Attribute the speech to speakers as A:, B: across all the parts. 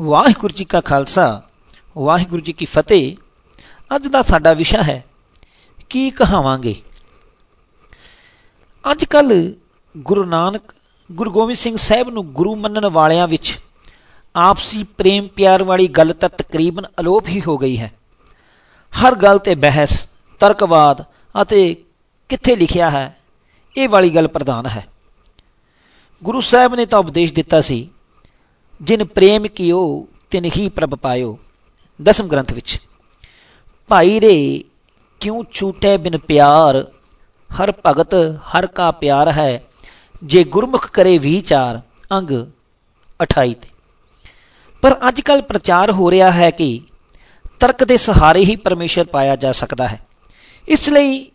A: ਵਾਹਿਗੁਰੂ ਜੀ ਕਾ ਖਾਲਸਾ, ਵਾਹਿਗੁਰੂ ਜੀ ਕੀ ਫਤਿਹ। ਅੱਜ ਦਾ ਸਾਡਾ ਵਿਸ਼ਾ ਹੈ, ਕੀ ਕਹਾਵਾਂਗੇ? ਅੱਜ ਕੱਲ ਗੁਰੂ ਨਾਨਕ, ਗੁਰੂ ਗੋਬਿੰਦ ਸਿੰਘ ਸਾਹਿਬ ਨੂੰ ਗੁਰੂ ਮੰਨਣ ਵਾਲਿਆਂ ਵਿੱਚ ਆਪਸੀ ਪ੍ਰੇਮ ਪਿਆਰ ਵਾਲੀ ਗੱਲ ਤਾਂ ਤਕਰੀਬਨ ਅਲੋਪ ਹੀ ਹੋ ਗਈ ਹੈ। ਹਰ ਗੱਲ ਤੇ ਬਹਿਸ, ਤਰਕਵਾਦ ਅਤੇ ਕਿੱਥੇ ਲਿਖਿਆ ਹੈ, ਇਹ ਵਾਲੀ ਗੱਲ ਪ੍ਰਧਾਨ ਹੈ। ਗੁਰੂ ਸਾਹਿਬ ਨੇ ਤਾਂ ਉਪਦੇਸ਼ ਦਿੱਤਾ ਸੀ ਜਿਨ ਪ੍ਰੇਮ ਕੀਓ, ਤਿਨ ਹੀ ਪ੍ਰਭ ਪਾਇਓ। ਦਸਮ ਗ੍ਰੰਥ ਵਿੱਚ, ਭਾਈ ਰੇ, ਕਿਉ ਛੂਟੇ ਬਿਨ ਪਿਆਰ? ਹਰ ਭਗਤ, ਹਰ ਕਾ ਪਿਆਰ ਹੈ। ਜੇ ਗੁਰਮੁਖ ਕਰੇ ਵਿਚਾਰ, ਅੰਗ 28 ਤੇ। ਪਰ ਅੱਜ ਕੱਲ ਪ੍ਰਚਾਰ ਹੋ ਰਿਹਾ ਹੈ ਕਿ ਤਰਕ ਦੇ ਸਹਾਰੇ ਹੀ ਪਰਮੇਸ਼ਰ ਪਾਇਆ ਜਾ ਸਕਦਾ ਹੈ। ਇਸ ਲਈ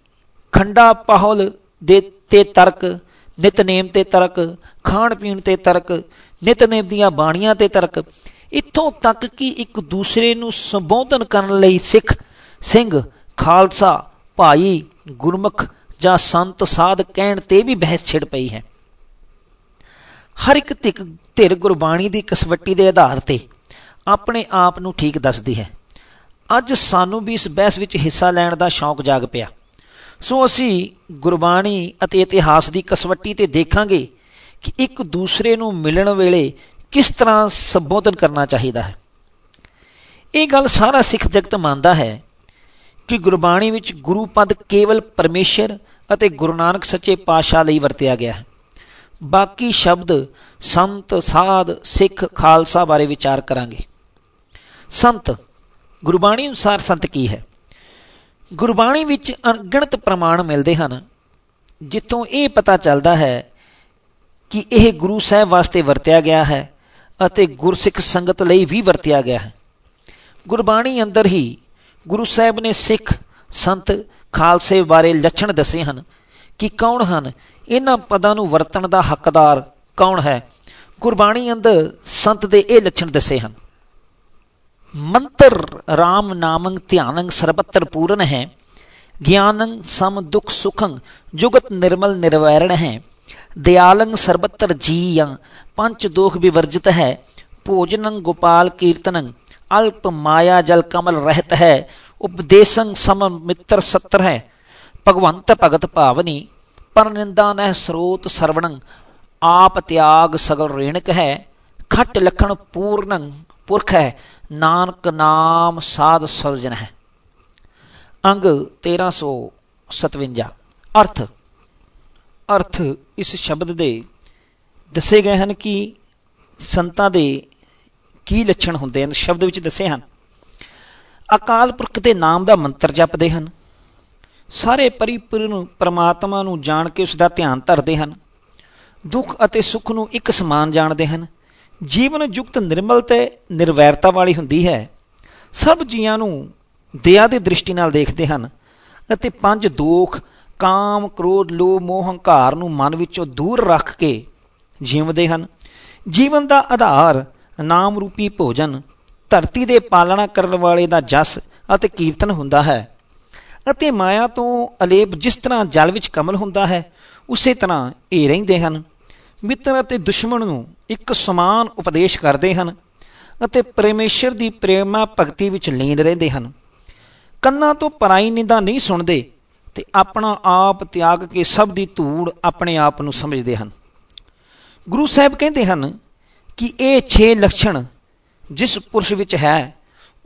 A: ਖੰਡਾ ਪਾਹਲ ਦੇ ਤੇ ਤਰਕ, ਨਿਤਨੇਮ ਤੇ ਤਰਕ ਖਾਣ ਪੀਣ ਤੇ ਤਰਕ ਨਿਤਨੇਮ ਦੀਆਂ ਬਾਣੀਆਂ ਤੇ ਤਰਕ। ਇੱਥੋਂ ਤੱਕ ਕਿ ਇੱਕ ਦੂਸਰੇ ਨੂੰ ਸੰਬੋਧਨ ਕਰਨ ਲਈ ਸਿੱਖ, ਸਿੰਘ, ਖਾਲਸਾ, ਭਾਈ, ਗੁਰਮੁਖ ਜਾਂ ਸੰਤ, ਸਾਧ ਕਹਿਣ ਤੇ ਵੀ ਬਹਿਸ ਛਿੜ ਪਈ ਹੈ। ਹਰ ਇੱਕ ਧਿਕ ਧਿਰ ਗੁਰਬਾਣੀ ਦੀ ਕਸਵੱਟੀ ਦੇ ਆਧਾਰ ਤੇ ਆਪਣੇ ਆਪ ਨੂੰ ਠੀਕ ਦੱਸਦੀ ਹੈ। ਅੱਜ ਸਾਨੂੰ ਵੀ ਇਸ ਬਹਿਸ ਵਿੱਚ ਹਿੱਸਾ ਲੈਣ ਦਾ ਸ਼ੌਂਕ ਜਾਗ ਪਿਆ। ਸੋ ਅਸੀਂ ਗੁਰਬਾਣੀ ਅਤੇ ਇਤਿਹਾਸ ਦੀ ਕਸਵੱਟੀ ਤੇ ਦੇਖਾਂਗੇ ਕਿ ਇੱਕ ਦੂਸਰੇ ਨੂੰ ਮਿਲਣ ਵੇਲੇ ਕਿਸ ਤਰ੍ਹਾਂ ਸੰਬੋਧਨ ਕਰਨਾ ਚਾਹੀਦਾ ਹੈ? ਇਹ ਗੱਲ ਸਾਰਾ ਸਿੱਖ ਜਗਤ ਮੰਨਦਾ ਹੈ ਕਿ ਗੁਰਬਾਣੀ ਵਿੱਚ ਗੁਰੂ ਪਦ ਕੇਵਲ ਪਰਮੇਸ਼ਰ ਅਤੇ ਗੁਰੂ ਨਾਨਕ ਸੱਚੇ ਪਾਤਸ਼ਾਹ ਲਈ ਵਰਤਿਆ ਗਿਆ ਹੈ। ਬਾਕੀ ਸ਼ਬਦ ਸੰਤ, ਸਾਧ, ਸਿੱਖ, ਖਾਲਸਾ ਬਾਰੇ ਵਿਚਾਰ ਕਰਾਂਗੇ। ਸੰਤ, ਗੁਰਬਾਣੀ ਅਨੁਸਾਰ ਸੰਤ ਕੀ ਹੈ? ਗੁਰਬਾਣੀ ਵਿੱਚ ਅਣਗਿਣਤ ਪ੍ਰਮਾਣ ਮਿਲਦੇ ਹਨ, ਜਿੱਥੋਂ ਇਹ ਪਤਾ ਚੱਲਦਾ ਹੈ ਕਿ ਇਹ ਗੁਰੂ ਸਾਹਿਬ ਵਾਸਤੇ ਵਰਤਿਆ ਗਿਆ ਹੈ ਅਤੇ ਗੁਰਸਿੱਖ ਸੰਗਤ ਲਈ ਵੀ ਵਰਤਿਆ ਗਿਆ ਹੈ। ਗੁਰਬਾਣੀ ਅੰਦਰ ਹੀ ਗੁਰੂ ਸਾਹਿਬ ਨੇ ਸਿੱਖ ਸੰਤ ਖਾਲਸੇ ਬਾਰੇ ਲੱਛਣ ਦੱਸੇ ਹਨ ਕਿ ਕੌਣ ਹਨ, ਇਹਨਾਂ ਪਦਾਂ ਨੂੰ ਵਰਤਣ ਦਾ ਹੱਕਦਾਰ ਕੌਣ ਹੈ। ਗੁਰਬਾਣੀ ਅੰਦਰ ਸੰਤ ਦੇ ਇਹ ਲੱਛਣ ਦੱਸੇ ਹਨ। ਮੰਤਰ RAM ਨਾਮੰ ਧਿਆਨੰ ਸਰਬੱਤਰ ਪੂਰਨ ਹੈ, ਗਿਆਨੰ ਸਮ ਦੁਖ ਸੁਖੰ ਜੁਗਤ ਨਿਰਮਲ ਨਿਰਵੈਰਣ ਹੈ। ਦਿਆਲੰ ਸਰਬਤਰ ਜੀਯੰ ਪੰਚ ਦੋਖ ਵਿਵਰਜਿਤ ਹੈ, ਭੋਜਨੰ ਗੋਪਾਲ ਕੀਰਤਨੰ, ਅਲਪ ਮਾਇਆ ਜਲ ਕਮਲ ਰਹਿਤ ਹੈ, ਉਪਦੇਸੰ ਸਮ ਮਿੱਤਰ ਸਤਰ ਹੈ। ਭਗਵੰਤ ਭਗਤ ਭਾਵਨੀ, ਪਰ ਨਿੰਦਾ ਨਹਿ ਸਰੋਤ ਸਰਵਣੰ, ਆਪ ਤਿਆਗ ਸਗਲ ਰੇਣਕ ਹੈ, ਖੱਟ ਲਖਣ ਪੂਰਨੰ ਪੁਰਖ ਹੈ, ਨਾਨਕ ਨਾਮ ਸਾਧ ਸਰਜਨ ਹੈ। ਅੰਗ 1357 ਅਰਥ ਅਰਥ ਇਸ ਸ਼ਬਦ ਦੇ ਦੱਸੇ ਗਏ ਹਨ ਕਿ ਸੰਤਾਂ ਦੇ ਕੀ ਲੱਛਣ ਹੁੰਦੇ ਹਨ, ਸ਼ਬਦ ਵਿੱਚ ਦੱਸੇ ਹਨ। ਅਕਾਲ ਪੁਰਖ ਦੇ ਨਾਮ ਦਾ ਮੰਤਰ ਜਪਦੇ ਹਨ। ਸਾਰੇ ਪਰਿਪੂਰਨ ਪ੍ਰਮਾਤਮਾ ਨੂੰ ਜਾਣ ਕੇ ਉਸ ਦਾ ਧਿਆਨ ਧਰਦੇ ਹਨ। ਦੁੱਖ ਅਤੇ ਸੁੱਖ ਨੂੰ ਇੱਕ ਸਮਾਨ ਜਾਣਦੇ ਹਨ। ਜੀਵਨ ਯੁਕਤ ਨਿਰਮਲ ਤੇ ਨਿਰਵੈਰਤਾ ਵਾਲੀ ਹੁੰਦੀ ਹੈ। ਸਭ ਜੀਆਂ ਨੂੰ ਦਇਆ ਦੀ ਦ੍ਰਿਸ਼ਟੀ ਨਾਲ ਦੇਖਦੇ ਹਨ ਅਤੇ ਪੰਜ ਦੋਖ ਕਾਮ, ਕ੍ਰੋਧ, ਲੋਭ, ਮੋਹ, ਹੰਕਾਰ ਨੂੰ ਮਨ ਵਿੱਚੋਂ ਦੂਰ ਰੱਖ ਕੇ ਜੀਵਦੇ ਹਨ। ਜੀਵਨ ਦਾ ਆਧਾਰ ਨਾਮ ਰੂਪੀ ਭੋਜਨ, ਧਰਤੀ ਦੇ ਪਾਲਣਾ ਕਰਨ ਵਾਲੇ ਦਾ ਜਸ ਅਤੇ ਕੀਰਤਨ ਹੁੰਦਾ ਹੈ। ਅਤੇ ਮਾਇਆ ਤੋਂ ਅਲੇਪ ਜਿਸ ਤਰ੍ਹਾਂ ਜਲ ਵਿੱਚ ਕਮਲ ਹੁੰਦਾ ਹੈ, ਉਸੇ ਤਰ੍ਹਾਂ ਇਹ ਰਹਿੰਦੇ ਹਨ। ਮਿੱਤਰ ਅਤੇ ਦੁਸ਼ਮਣ ਨੂੰ ਇੱਕ ਸਮਾਨ ਉਪਦੇਸ਼ ਕਰਦੇ ਹਨ ਅਤੇ ਪਰਮੇਸ਼ਰ ਦੀ ਪ੍ਰੇਮਾ ਭਗਤੀ ਵਿੱਚ ਲੀਨ ਰਹਿੰਦੇ ਹਨ। ਕੰਨਾਂ ਤੋਂ ਪਰਾਈ ਨਿੰਦਾ ਨਹੀਂ ਸੁਣਦੇ ਤੇ ਆਪਣਾ ਆਪ ਤਿਆਗ ਕੇ ਸਭ ਦੀ ਧੂੜ ਆਪਣੇ ਆਪ ਨੂੰ ਸਮਝਦੇ ਹਨ। ਗੁਰੂ ਸਾਹਿਬ ਕਹਿੰਦੇ ਹਨ ਕਿ ਇਹ 6 ਲੱਛਣ ਜਿਸ ਪੁਰਸ਼ ਵਿੱਚ ਹੈ,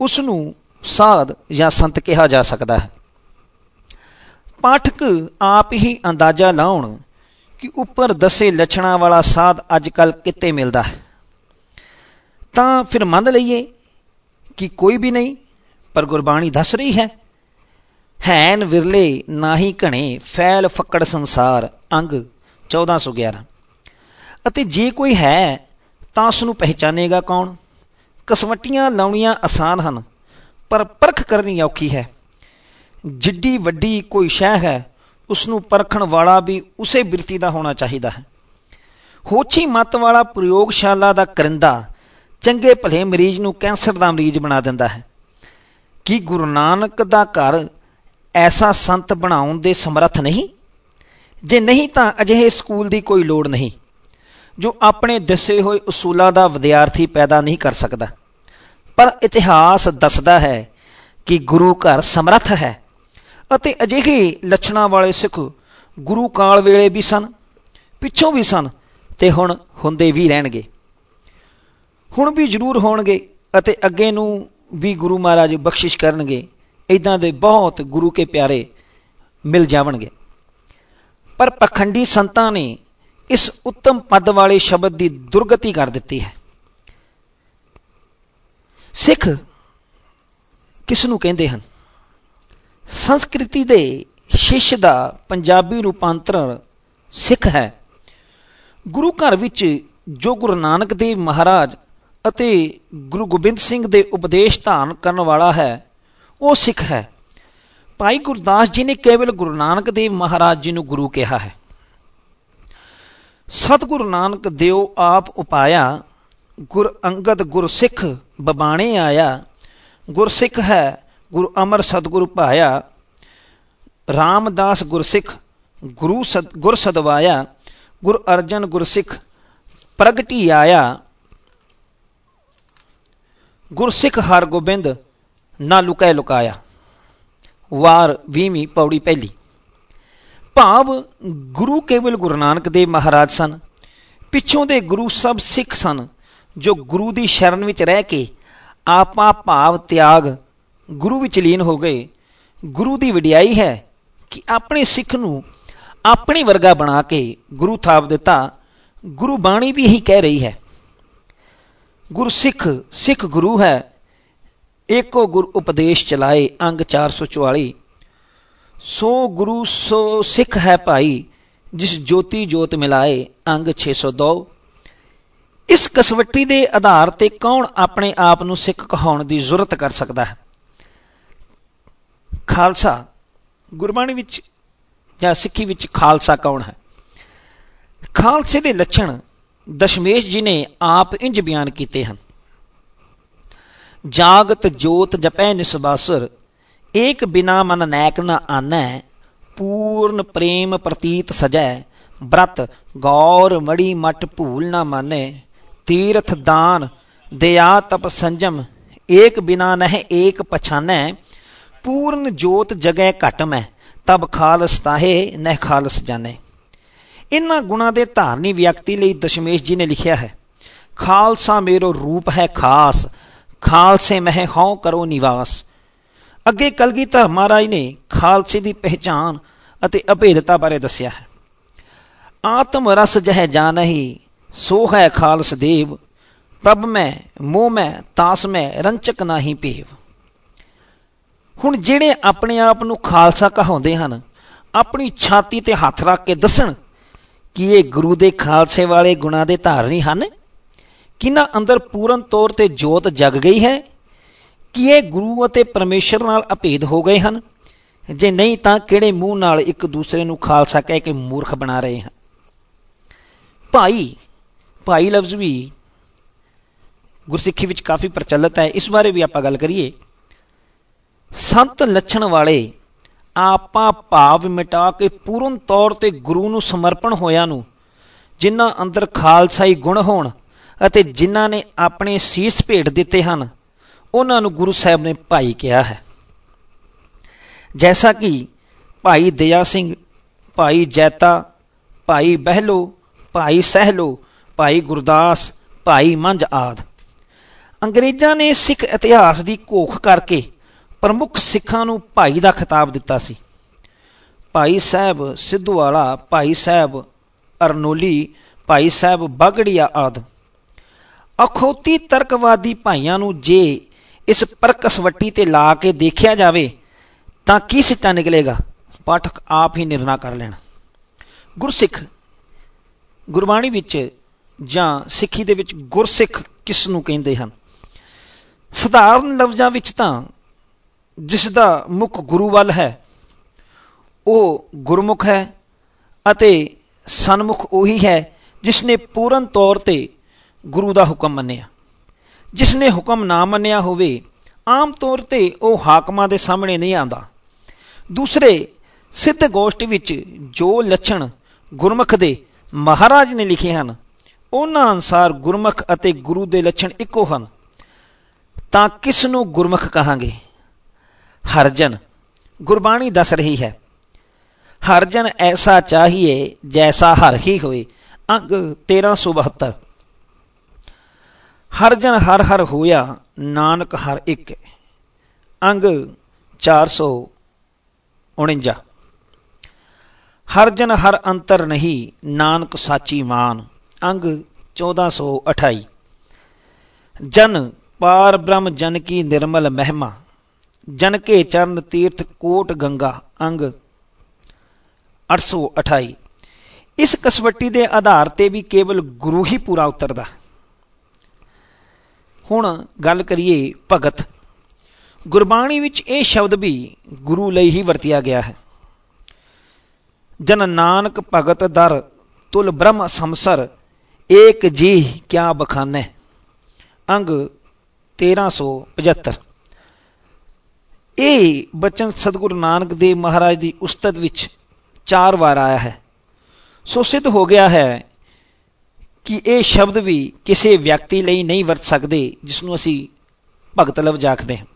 A: ਉਸ ਨੂੰ ਸਾਧ ਜਾਂ ਸੰਤ ਕਿਹਾ ਜਾ ਸਕਦਾ ਹੈ। ਪਾਠਕ ਆਪ ਹੀ ਅੰਦਾਜ਼ਾ ਲਾਉਣ ਕਿ ਉੱਪਰ ਦੱਸੇ ਲੱਛਣਾਂ ਵਾਲਾ ਸਾਧ ਅੱਜ ਕੱਲ ਕਿਤੇ ਮਿਲਦਾ ਹੈ। ਤਾਂ ਫਿਰ ਮੰਨ ਲਈਏ ਕਿ ਕੋਈ ਵੀ ਨਹੀਂ, ਪਰ ਗੁਰਬਾਣੀ ਦੱਸ ਰਹੀ ਹੈ ਹੈਨ ਵਿਰਲੇ ਨਾਹੀ ਘਣੇ, ਫੈਲ ਫੱਕੜ ਸੰਸਾਰ, ਅੰਗ 1411 ਅਤੇ ਜੇ ਕੋਈ ਹੈ, ਤਾਂ ਉਸ ਨੂੰ ਪਹਿਚਾਨੇਗਾ ਕੌਣ? ਕਸਵੱਟੀਆਂ ਲਾਉਣੀਆਂ ਆਸਾਨ ਹਨ, ਪਰ ਪਰਖ ਕਰਨੀ ਔਖੀ ਹੈ। ਜਿੱਡੀ ਵੱਡੀ ਕੋਈ ਸ਼ੈ ਹੈ ਉਸ ਨੂੰ ਪਰਖਣ ਵਾਲਾ ਵੀ ਉਸੇ ਬਿਰਤੀ ਦਾ ਹੋਣਾ ਚਾਹੀਦਾ ਹੈ। ਹੋਛੀ ਮਤ ਵਾਲਾ ਪ੍ਰਯੋਗਸ਼ਾਲਾ ਦਾ ਕਰਿੰਦਾ, ਚੰਗੇ ਭਲੇ ਮਰੀਜ਼ ਨੂੰ ਕੈਂਸਰ ਦਾ ਮਰੀਜ਼ ਬਣਾ ਦਿੰਦਾ ਹੈ। ਕੀ ਗੁਰੂ ਨਾਨਕ ਦਾ ਘਰ ਐਸਾ ਸੰਤ ਬਣਾਉਣ ਦੇ ਸਮਰੱਥ ਨਹੀਂ। ਜੇ ਨਹੀਂ ਤਾਂ ਅਜਿਹੇ ਸਕੂਲ ਦੀ ਕੋਈ ਲੋੜ ਨਹੀਂ, ਜੋ ਆਪਣੇ ਦੱਸੇ ਹੋਏ ਉਸੂਲਾਂ ਦਾ ਵਿਦਿਆਰਥੀ ਪੈਦਾ ਨਹੀਂ ਕਰ ਸਕਦਾ। ਪਰ ਇਤਿਹਾਸ ਦੱਸਦਾ ਹੈ ਕਿ ਗੁਰੂ ਘਰ ਸਮਰੱਥ ਹੈ ਅਤੇ ਅਜਿਹੇ ਲੱਛਣਾਂ ਵਾਲੇ ਸਿੱਖ ਗੁਰੂ ਕਾਲ ਵੇਲੇ ਵੀ ਸਨ, ਪਿੱਛੋਂ ਵੀ ਸਨ ਤੇ ਹੁਣ ਹੁੰਦੇ ਵੀ ਰਹਿਣਗੇ। ਹੁਣ ਵੀ ਜ਼ਰੂਰ ਹੋਣਗੇ ਅਤੇ ਅੱਗੇ ਨੂੰ ਵੀ ਗੁਰੂ ਮਹਾਰਾਜ ਬਖਸ਼ਿਸ਼ ਕਰਨਗੇ। ਇਦਾਂ ਦੇ ਬਹੁਤ ਗੁਰੂ ਕੇ ਪਿਆਰੇ ਮਿਲ ਜਾਵਣਗੇ। ਪਰ ਪਖੰਡੀ ਸੰਤਾਂ ਨੇ ਇਸ ਉੱਤਮ ਪਦ ਵਾਲੇ ਸ਼ਬਦ ਦੀ ਦੁਰਗਤੀ ਕਰ ਦਿੱਤੀ ਹੈ। ਸਿੱਖ ਕਿਸ ਨੂੰ ਕਹਿੰਦੇ ਹਨ? ਸੰਸਕ੍ਰਿਤੀ ਦੇ ਸ਼ਿਸ਼ ਦਾ ਪੰਜਾਬੀ ਰੂਪਾਂਤਰਣ ਸਿੱਖ ਹੈ। ਗੁਰੂ ਘਰ ਵਿੱਚ ਜੋ ਗੁਰੂ ਨਾਨਕ ਦੇਵ ਮਹਾਰਾਜ ਅਤੇ ਗੁਰੂ ਗੋਬਿੰਦ ਸਿੰਘ ਦੇ ਉਪਦੇਸ਼ ਧਾਰਨ ਕਰਨ ਵਾਲਾ ਹੈ ਉਹ ਸਿੱਖ ਹੈ। ਭਾਈ ਗੁਰਦਾਸ ਜੀ ਨੇ ਕੇਵਲ ਗੁਰੂ ਨਾਨਕ ਦੇਵ ਮਹਾਰਾਜ ਜੀ ਨੂੰ ਗੁਰੂ ਕਿਹਾ ਹੈ। ਸਤਿਗੁਰੂ ਨਾਨਕ ਦੇਵ ਆਪ ਉਪਾਇਆ, ਗੁਰ ਅੰਗਦ ਗੁਰ ਬਬਾਣੇ ਆਇਆ ਗੁਰਸਿੱਖ ਹੈ, ਗੁਰੂ ਅਮਰ ਸਤਿਗੁਰੂ ਪਾਇਆ, ਰਾਮਦਾਸ ਗੁਰਸਿੱਖ ਗੁਰੂ ਸਦ ਗੁਰ ਸਦਵਾਇਆ, ਗੁਰ ਅਰਜਨ ਗੁਰਸਿੱਖ ਪ੍ਰਗਟੀ ਆਇਆ ਗੁਰਸਿੱਖ ਹਰਗੋਬਿੰਦ ਨਾ ਲੁਕੈ ਲੁਕਾਇਆ। ਵਾਰ 20ਵੀਂ ਪੌੜੀ ਪਹਿਲੀ। ਭਾਵ ਗੁਰੂ ਕੇਵਲ ਗੁਰੂ ਨਾਨਕ ਦੇਵ ਮਹਾਰਾਜ ਸਨ। ਪਿੱਛੋਂ ਦੇ ਗੁਰੂ ਸਭ ਸਿੱਖ ਸਨ, ਜੋ ਗੁਰੂ ਦੀ ਸ਼ਰਨ ਵਿੱਚ ਰਹਿ ਕੇ ਆਪਾ ਭਾਵ ਤਿਆਗ ਗੁਰੂ ਵਿੱਚ ਲੀਨ ਹੋ ਗਏ। ਗੁਰੂ ਦੀ ਵਡਿਆਈ ਹੈ ਕਿ ਆਪਣੇ ਸਿੱਖ ਨੂੰ ਆਪਣੀ ਵਰਗਾ ਬਣਾ ਕੇ ਗੁਰੂ ਥਾਪ ਦਿੱਤਾ। ਗੁਰੂ ਬਾਣੀ ਵੀ ਇਹੀ ਕਹਿ ਰਹੀ ਹੈ। ਗੁਰਸਿੱਖ, ਸਿੱਖ ਗੁਰੂ ਹੈ। ਏਕੋ ਗੁਰ ਉਪਦੇਸ਼ ਚਲਾਏ, ਅੰਗ 444 ਸੋ ਗੁਰੂ, ਸੋ ਸਿੱਖ ਹੈ ਭਾਈ, ਜਿਸ ਜੋਤੀ ਜੋਤ ਮਿਲਾਏ, ਅੰਗ 602 ਇਸ ਕਸਵੱਟੀ ਦੇ ਆਧਾਰ ਤੇ ਕੌਣ ਆਪਣੇ ਆਪ ਨੂੰ ਸਿੱਖ ਕਹਾਉਣ ਦੀ ਜ਼ਰੂਰਤ ਕਰ ਸਕਦਾ ਹੈ? ਖਾਲਸਾ, ਗੁਰਬਾਣੀ ਵਿੱਚ ਜਾਂ ਸਿੱਖੀ ਵਿੱਚ ਖਾਲਸਾ ਕੌਣ ਹੈ? ਖਾਲਸੇ ਦੇ ਲੱਛਣ ਦਸ਼ਮੇਸ਼ ਜੀ ਨੇ ਆਪ ਇੰਜ ਬਿਆਨ ਕੀਤੇ ਹਨ। ਜਾਗਤ ਜੋਤ ਜਪੈ ਨਿਸਬਾਸਰ ਏਕ ਬਿਨਾ ਮਨ ਨੈਕ ਨ ਆਨੈ, ਪੂਰਨ ਪ੍ਰੇਮ ਪ੍ਰਤੀਤ ਸਜੈ, ਬ੍ਰਤ ਗੌਰ ਮੜੀ ਮਟ ਭੂਲ ਨਾ ਮਾਨੈ, ਤੀਰਥ ਦਾਨ, ਦਇਆ ਤਪ ਸੰਜਮ, ਏਕ ਬਿਨਾ ਨਹਿ ਏਕ ਪਛਾਨੈ, ਪੂਰਨ ਜੋਤ ਜਗੈ ਘਟ ਮੈਂ, ਤਬ ਖਾਲਸ ਤਾਹੇ, ਨਹਿ ਖਾਲਸ ਜਾਣੈ। ਇਹਨਾਂ ਗੁਣਾਂ ਦੇ ਧਾਰਨੀ ਵਿਅਕਤੀ ਲਈ ਦਸ਼ਮੇਸ਼ ਜੀ ਨੇ ਲਿਖਿਆ ਹੈ, ਖਾਲਸਾ ਮੇਰੋ ਰੂਪ ਹੈ ਖਾਸ ਖਾਲਸੇ ਮਹਿ ਹਉ ਕਰੋ ਨਿਵਾਸ। ਅੱਗੇ ਕਲਗੀਧਰ ਮਹਾਰਾਜ ਨੇ ਖਾਲਸੇ ਦੀ ਪਹਿਚਾਨ ਅਤੇ ਅਭੇਦਤਾ ਬਾਰੇ ਦੱਸਿਆ ਹੈ। ਆਤਮ ਰਸ ਜਹ ਜਾਣਹੀ, ਸੋ ਹੈ ਖਾਲਸ ਦੇਵ, ਪ੍ਰਭ ਮੈਂ, ਮੋਹ ਮੈਂ, ਤਾਸ ਮੈਂ, ਰੰਚਕ ਨਾਹੀ ਭੇਵ ਹੁਣ ਜਿਹੜੇ ਆਪਣੇ ਆਪ ਨੂੰ ਖਾਲਸਾ ਕਹਾਉਂਦੇ ਹਨ, ਆਪਣੀ ਛਾਤੀ ਤੇ ਹੱਥ ਰੱਖ ਕੇ ਦੱਸਣ ਕਿ ਇਹ ਗੁਰੂ ਦੇ ਖਾਲਸੇ ਵਾਲੇ ਗੁਣਾ ਦੇ ਧਾਰਨੀ ਹਨ? ਕਿਨਾਂ ਅੰਦਰ ਪੂਰਨ ਤੌਰ ਤੇ ਜੋਤ ਜਗ ਗਈ ਹੈ? ਕਿ ਇਹ ਗੁਰੂ ਅਤੇ ਪਰਮੇਸ਼ਰ ਨਾਲ ਅਭੇਦ ਹੋ ਗਏ ਹਨ? ਜੇ ਨਹੀਂ ਤਾਂ ਕਿਹੜੇ ਮੂੰਹ ਨਾਲ ਇੱਕ ਦੂਸਰੇ ਨੂੰ ਖਾਲਸਾ ਕਹਿ ਕੇ ਮੂਰਖ ਬਣਾ ਰਹੇ ਹਨ? ਭਾਈ ਭਾਈ ਲਫ਼ਜ਼ ਵੀ ਗੁਰਸਿੱਖੀ ਵਿੱਚ ਕਾਫੀ ਪ੍ਰਚਲਿਤ ਹੈ। ਇਸ ਬਾਰੇ ਵੀ ਆਪਾਂ ਗੱਲ ਕਰੀਏ। ਸੰਤ ਲੱਛਣ ਵਾਲੇ ਆਪਾ ਭਾਵ ਮਿਟਾ ਕੇ ਪੂਰਨ ਤੌਰ ਤੇ ਗੁਰੂ ਨੂੰ ਸਮਰਪਣ ਹੋਇਆਂ ਨੂੰ, ਜਿਨ੍ਹਾਂ ਅੰਦਰ ਖਾਲਸਾਈ ਗੁਣ ਹੋਣ ਅਤੇ ਜਿਨ੍ਹਾਂ ਨੇ ਆਪਣੇ ਸੀਸ ਭੇਟ ਦਿੱਤੇ ਹਨ, ਉਹਨਾਂ ਨੂੰ ਗੁਰੂ ਸਾਹਿਬ ਨੇ ਭਾਈ ਕਿਹਾ ਹੈ। ਜੈਸਾ ਕਿ ਭਾਈ ਦਇਆ ਸਿੰਘ, ਭਾਈ ਜੈਤਾ, ਭਾਈ ਬਹਿਲੋ, ਭਾਈ ਸਹਿਲੋ, ਭਾਈ ਗੁਰਦਾਸ, ਭਾਈ ਮੰਝ ਆਦ। ਅੰਗਰੇਜ਼ਾਂ ਨੇ ਸਿੱਖ ਇਤਿਹਾਸ ਦੀ ਘੋਖ ਕਰਕੇ ਪ੍ਰਮੁੱਖ ਸਿੱਖਾਂ ਨੂੰ ਭਾਈ ਦਾ ਖਿਤਾਬ ਦਿੱਤਾ ਸੀ। ਭਾਈ ਸਾਹਿਬ ਸਿੱਧੂ ਵਾਲਾ ਭਾਈ ਸਾਹਿਬ ਅਰਨੋਲੀ, ਭਾਈ ਸਾਹਿਬ ਬਾਗੜੀਆ ਆਦ। ਅਖੌਤੀ ਤਰਕਵਾਦੀ ਭਾਈਆਂ ਨੂੰ ਜੇ ਇਸ ਪਰਕਸਵੱਟੀ ਤੇ ਲਾ ਕੇ ਦੇਖਿਆ ਜਾਵੇ, ਤਾਂ ਕੀ ਸਿੱਟਾ ਨਿਕਲੇਗਾ? ਪਾਠਕ ਆਪ ਹੀ ਨਿਰਣਾ ਕਰ ਲੈਣ। ਗੁਰਸਿੱਖ, ਗੁਰਬਾਣੀ ਵਿੱਚ ਜਾਂ ਸਿੱਖੀ ਦੇ ਵਿੱਚ ਗੁਰਸਿੱਖ ਕਿਸ ਨੂੰ ਕਹਿੰਦੇ ਹਨ? ਸਧਾਰਨ ਲਫ਼ਜ਼ਾਂ ਵਿੱਚ ਤਾਂ ਜਿਸ ਦਾ ਮੁੱਖ ਗੁਰੂ ਵੱਲ ਹੈ, ਉਹ ਗੁਰਮੁਖ ਹੈ ਅਤੇ ਸਨਮੁਖ ਉਹੀ ਹੈ ਜਿਸ ਨੇ ਪੂਰਨ ਤੌਰ ਤੇ ਗੁਰੂ ਦਾ ਹੁਕਮ ਮੰਨਿਆ। ਜਿਸ ਨੇ ਹੁਕਮ ਨਾ ਮੰਨਿਆ ਹੋਵੇ, ਆਮ ਤੌਰ ਤੇ ਉਹ ਹਾਕਮਾਂ ਦੇ ਸਾਹਮਣੇ ਨਹੀਂ ਆਂਦਾ ਦੂਸਰੇ, ਸਿੱਧ ਗੋਸ਼ਟ ਵਿੱਚ ਜੋ ਲੱਛਣ ਗੁਰਮੁਖ ਦੇ ਮਹਾਰਾਜ ਨੇ ਲਿਖੇ ਹਨ, ਉਹਨਾਂ ਅਨਸਾਰ ਗੁਰਮੁਖ ਅਤੇ ਗੁਰੂ ਦੇ ਲੱਛਣ ਇੱਕੋ ਹਨ। ਤਾਂ ਕਿਸ ਨੂੰ ਗੁਰਮੁਖ ਕਹਾਂਗੇ? ਹਰਜਨ, ਗੁਰਬਾਣੀ ਦੱਸ ਰਹੀ ਹੈ। ਹਰਜਨ, ਐਸਾ ਚਾਹੀਏ ਜੈਸਾ ਹਰ ਹੀ ਹੋਏ। ਅੰਗ 1372 ਹਰਜਨ ਹਰ ਹਰ ਹੋਇਆ, ਨਾਨਕ ਹਰ ਇੱਕ ਅੰਗ 449 ਹਰ ਜਨ ਹਰ ਅੰਤਰ ਨਹੀਂ, ਨਾਨਕ ਸਾਚੀ ਮਾਨ। ਅੰਗ 1428 ਜਨ ਪਾਰ ਬ੍ਰਹਮ ਜਨ ਕੀ ਨਿਰਮਲ ਮਹਿਮਾ। ਜਨ ਕੇ ਚਰਨ ਤੀਰਥ ਕੋਟ ਗੰਗਾ। ਅੰਗ 828 ਇਸ ਕਸਵੱਟੀ ਦੇ ਆਧਾਰ ਤੇ ਵੀ ਕੇਵਲ ਗੁਰੂ ਹੀ ਪੂਰਾ ਉਤਰਦਾ। ਹੈ ਹੁਣ ਗੱਲ ਕਰੀਏ ਭਗਤ। ਗੁਰਬਾਣੀ ਵਿੱਚ ਇਹ ਸ਼ਬਦ ਵੀ ਗੁਰੂ ਲਈ ਹੀ ਵਰਤਿਆ ਗਿਆ ਹੈ। ਜਨ ਨਾਨਕ ਭਗਤ ਦਰ ਤੁਲ ਬ੍ਰਹਮ ਸੰਸਰ, ਏਕ ਜੀ ਕਿਆ ਬਖਾਨੇ? ਅੰਗ 1375 ਇਹ ਬਚਨ ਸਤਿਗੁਰੂ ਨਾਨਕ ਦੇਵ ਮਹਾਰਾਜ ਦੀ ਉਸਤਤ ਵਿੱਚ ਚਾਰ ਵਾਰ ਆਇਆ ਹੈ। ਸੋ ਸਿੱਧ ਹੋ ਗਿਆ ਹੈ ਕਿ ਇਹ ਸ਼ਬਦ ਵੀ ਕਿਸੇ ਵਿਅਕਤੀ ਲਈ ਨਹੀਂ ਵਰਤ ਸਕਦੇ ਜਿਸ ਨੂੰ ਅਸੀਂ ਭਗਤ ਲਫ਼ਜ਼ ਆਖਦੇ ਹਾਂ।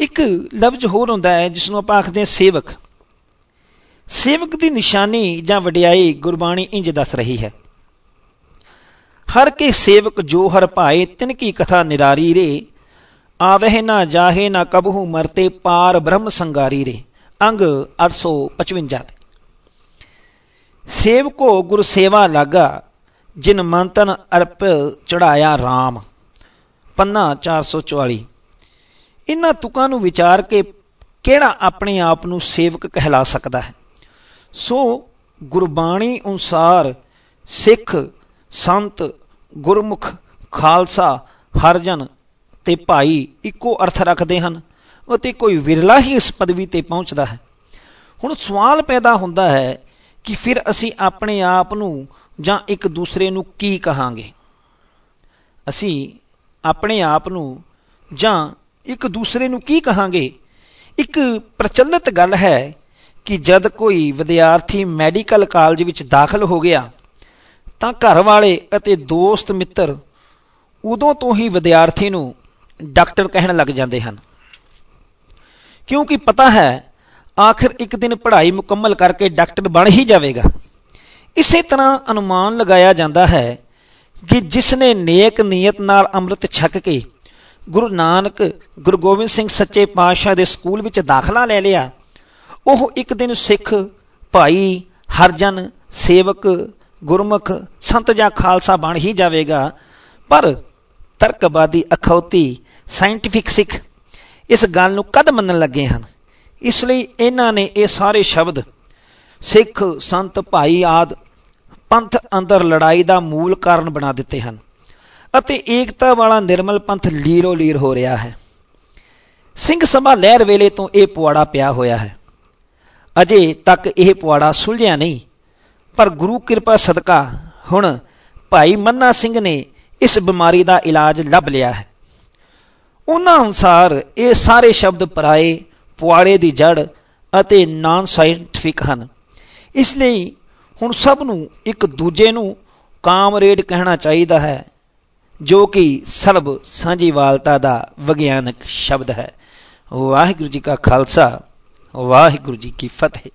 A: ਇੱਕ ਲਫ਼ਜ਼ ਹੋਰ ਹੁੰਦਾ ਹੈ ਜਿਸ ਨੂੰ ਆਪਾਂ ਆਖਦੇ ਹਾਂ ਸੇਵਕ। ਸੇਵਕ ਦੀ ਨਿਸ਼ਾਨੀ ਜਾਂ ਵਡਿਆਈ ਗੁਰਬਾਣੀ ਇੰਜ ਦੱਸ ਰਹੀ ਹੈ। ਹਰ ਕੇ ਸੇਵਕ ਜੋ ਹਰ ਭਾਏ, ਤਿਨ ਕੀ ਕਥਾ ਨਿਰਾਰੀ ਰੇ। ਆਵਹਿ ਨਾ ਜਾਹੇ ਨਾ ਕਬਹੂ ਮਰਤੇ ਪਾਰ ਬ੍ਰਹਮ ਸੰਗਾਰੀ ਰੇ। ਅੰਗ 855 ਸੇਵਕੋ ਗੁਰ ਸੇਵਾ ਲਾਗਾ, ਜਿਨ ਮੰਤਨ ਅਰਪ ਚੜਾਇਆ RAM ਪੰਨਾ 444 ਇਹਨਾਂ ਤੁਕਾਂ ਨੂੰ ਵਿਚਾਰ ਕੇ ਕਿਹੜਾ ਆਪਣੇ ਆਪ ਨੂੰ ਸੇਵਕ ਕਹਿਲਾ ਸਕਦਾ ਹੈ? ਸੋ ਗੁਰਬਾਣੀ ਅਨੁਸਾਰ ਸਿੱਖ, ਸੰਤ, ਗੁਰਮੁਖ, ਖਾਲਸਾ, ਹਰਜਨ ਤੇ ਭਾਈ ਇੱਕੋ ਅਰਥ ਰੱਖਦੇ ਹਨ ਅਤੇ ਕੋਈ ਵਿਰਲਾ ਹੀ ਇਸ ਪਦਵੀ ਤੇ ਪਹੁੰਚਦਾ ਹੈ। ਹੁਣ ਸਵਾਲ ਪੈਦਾ ਹੁੰਦਾ ਹੈ ਕਿ ਫਿਰ ਅਸੀਂ ਆਪਣੇ ਆਪ ਨੂੰ ਜਾਂ ਇੱਕ ਦੂਸਰੇ ਨੂੰ ਕੀ ਕਹਾਂਗੇ? ਅਸੀਂ ਆਪਣੇ ਆਪ ਨੂੰ ਜਾਂ ਇੱਕ ਦੂਸਰੇ ਨੂੰ ਕੀ ਕਹਾਂਗੇ? ਇੱਕ ਪ੍ਰਚਲਿਤ ਗੱਲ ਹੈ ਕਿ ਜਦ ਕੋਈ ਵਿਦਿਆਰਥੀ ਮੈਡੀਕਲ ਕਾਲਜ ਵਿੱਚ ਦਾਖਲ ਹੋ ਗਿਆ, ਤਾਂ ਘਰ ਵਾਲੇ ਅਤੇ ਦੋਸਤ ਮਿੱਤਰ ਉਦੋਂ ਤੋਂ ਹੀ ਵਿਦਿਆਰਥੀ ਨੂੰ ਡਾਕਟਰ ਕਹਿਣ ਲੱਗ ਜਾਂਦੇ ਹਨ। ਕਿਉਂਕਿ ਪਤਾ ਹੈ ਆਖਿਰ ਇੱਕ ਦਿਨ ਪੜ੍ਹਾਈ ਮੁਕੰਮਲ ਕਰਕੇ ਡਾਕਟਰ ਬਣ ਹੀ ਜਾਵੇਗਾ। ਇਸੇ ਤਰ੍ਹਾਂ ਅਨੁਮਾਨ ਲਗਾਇਆ ਜਾਂਦਾ ਹੈ ਕਿ ਜਿਸ ਨੇ ਨੇਕ ਨੀਅਤ ਨਾਲ ਅੰਮ੍ਰਿਤ ਛਕ ਕੇ ਗੁਰੂ ਨਾਨਕ, ਗੁਰੂ ਗੋਬਿੰਦ ਸਿੰਘ ਸੱਚੇ ਪਾਤਸ਼ਾਹ ਦੇ ਸਕੂਲ ਵਿੱਚ ਦਾਖਲਾ ਲੈ ਲਿਆ, ਉਹ ਇੱਕ ਦਿਨ ਸਿੱਖ, ਭਾਈ, ਹਰਜਨ, ਸੇਵਕ, ਗੁਰਮੁਖ, ਸੰਤ ਜਾਂ ਖਾਲਸਾ ਬਣ ਹੀ ਜਾਵੇਗਾ। ਪਰ ਤਰਕਵਾਦੀ, ਅਖੌਤੀ, ਸਾਇੰਟਿਫਿਕ ਸਿੱਖ ਇਸ ਗੱਲ ਨੂੰ ਕਦ ਮੰਨਣ ਲੱਗੇ ਹਨ? ਇਸ ਲਈ ਇਹਨਾਂ ਨੇ ਇਹ ਸਾਰੇ ਸ਼ਬਦ, ਸਿੱਖ, ਸੰਤ, ਭਾਈ ਆਦ, ਪੰਥ ਅੰਦਰ ਲੜਾਈ ਦਾ ਮੂਲ ਕਾਰਨ ਬਣਾ ਦਿੱਤੇ ਹਨ ਅਤੇ ਏਕਤਾ ਵਾਲਾ ਨਿਰਮਲ ਪੰਥ ਲੀਰੋ ਲੀਰ ਹੋ ਰਿਹਾ ਹੈ। ਸਿੰਘ ਸਭਾ ਲਹਿਰ ਵੇਲੇ ਤੋਂ ਇਹ ਪੁਆੜਾ ਪਿਆ ਹੋਇਆ ਹੈ। ਅਜੇ ਤੱਕ ਇਹ ਪੁਆੜਾ ਸੁਲਝਿਆ ਨਹੀਂ, ਪਰ ਗੁਰੂ ਕਿਰਪਾ ਸਦਕਾ ਹੁਣ ਭਾਈ ਮੰਨਾ ਸਿੰਘ ਨੇ ਇਸ ਬਿਮਾਰੀ ਦਾ ਇਲਾਜ ਲੱਭ ਲਿਆ ਹੈ। ਉਹਨਾਂ ਅਨੁਸਾਰ ਇਹ ਸਾਰੇ ਸ਼ਬਦ ਪਰਾਏ ਪੁਆੜੇ ਦੀ ਜੜ ਅਤੇ ਨਾਨ ਸਾਇੰਟਿਫਿਕ ਹਨ। ਇਸ ਲਈ ਹੁਣ ਸਭ ਨੂੰ ਇੱਕ ਦੂਜੇ ਨੂੰ ਕਾਮਰੇਡ ਕਹਿਣਾ ਚਾਹੀਦਾ ਹੈ, ਜੋ ਕਿ ਸਰਬ ਸਾਂਝੀਵਾਲਤਾ ਦਾ ਵਿਗਿਆਨਕ ਸ਼ਬਦ ਹੈ। ਵਾਹਿਗੁਰੂ ਜੀ ਕਾ ਖਾਲਸਾ, ਵਾਹਿਗੁਰੂ ਜੀ ਕੀ ਫਤਿਹ।